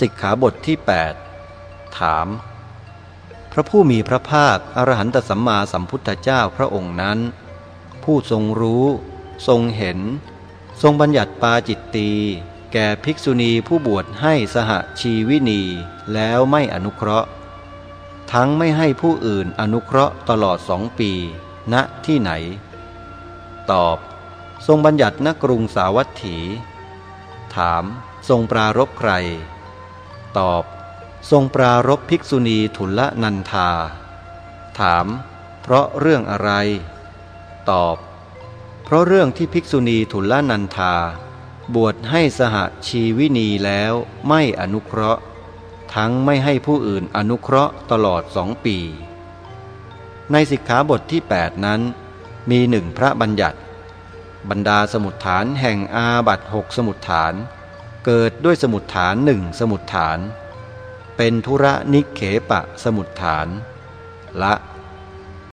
สิกขาบทที่ 8 ถาม พระผู้มีพระภาคอรหันตสัมมาสัมพุทธเจ้าพระองค์นั้น ผู้ทรงรู้ ทรงเห็น ทรงบัญญัติปาจิตตีแก่ภิกษุณีผู้บวชให้สหชีวินีแล้วไม่อนุเคราะห์ ทั้งไม่ให้ผู้อื่นอนุเคราะห์ตลอดสองปี ณที่ไหน ตอบ ทรงบัญญัติณกรุงสาวัตถี ถามทรงปรารบใคร ตอบ ทรงปรารบภิกษุณีทุลนันธา ถาม เพราะเรื่องอะไร ตอบ เพราะเรื่องที่ภิกษุณีทุลนันธา บวชให้สหชีวินีแล้วไม่อนุเคราะห์ ทั้งไม่ให้ผู้อื่นอนุเคราะห์ตลอดสองปี ในสิกขาบทที่ 8 นั้น มีหนึ่งพระบัญญัติ บรรดาสมุดฐานแห่งอาบัตหกสมุดฐาน เกิดด้วยสมุดฐานหนึ่งสมุดฐาน เป็นธุระนิเขปะสมุดฐาน ละ